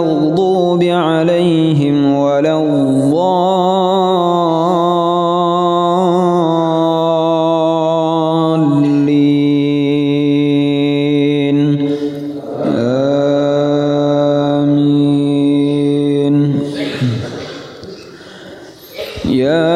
المغضوب عليهم ولا الضالين. آمين. يا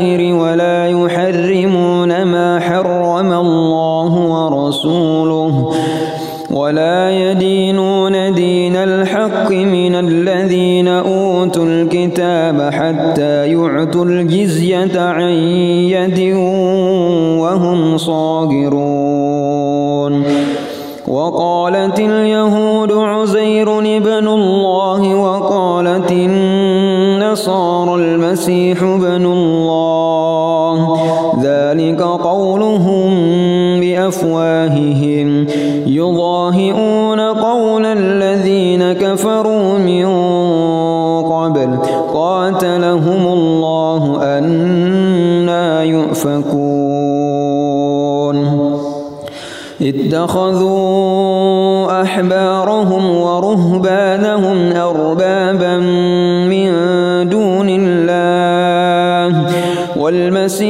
الآخر ولا يحرمون ما حرم الله ورسوله ولا يدينون دين الحق من الذين أوتوا الكتاب حتى يعطوا الجزية عن يد وهم صاغرون. وقالت اليهود عزير ابن الله وقالت النصارى المسيح ابن الله قولهم بأفواههم يضاهئون قول الذين كفروا من قبل قاتلهم الله أنا يؤفكون. اتخذوا أحبارهم ورهبانهم أربابا من دون الله والمسيح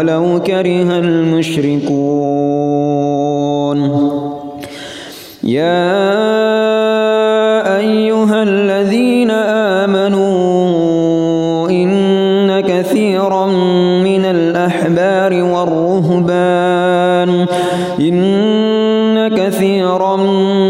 ولو كره المشركون. يا أيها الذين آمنوا إن كثيرا من الأحبار والرهبان إن كثيرا من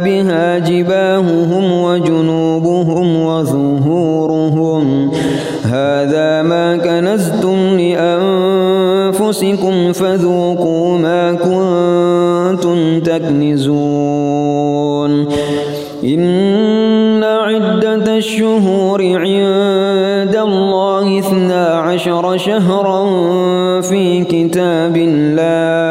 لأنفسكم فذوقوا ما كنتم تكنزون. إن عدة الشهور عند الله اثنا عشر شهرا في كتاب الله.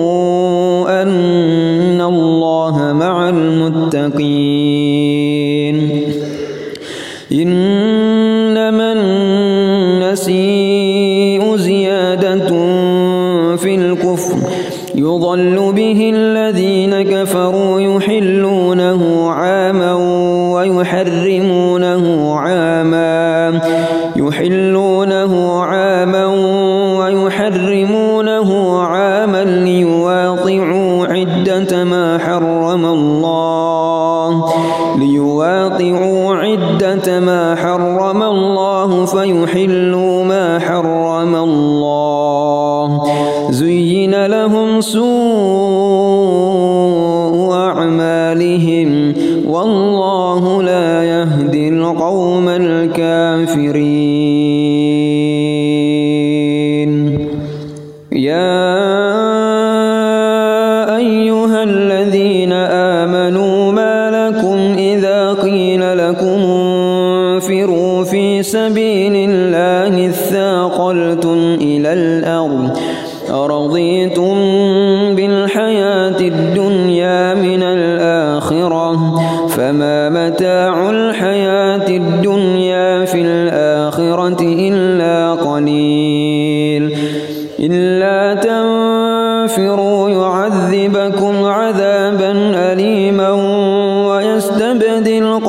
الكفر يضل به الذين كفروا يحلونه عاما ويحرمونه سبيل الله اثاقلتم إلى الأرض أرضيتم بالحياة الدنيا من الآخرة فما متاع الحياة الدنيا في الآخرة إلا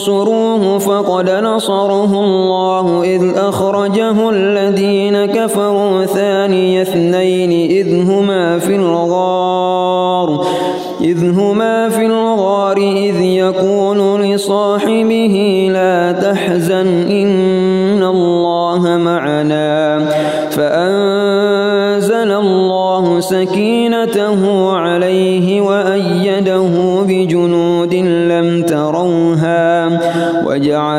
تنصروه فقد نصره الله إذ أخرجه الذين كفروا ثاني اثنين إذ هما في الغار إذ هما في الغار إذ يقول لصاحبه لا تحزن إن الله معنا فأنزل الله سكينته عليه وأيده بجنود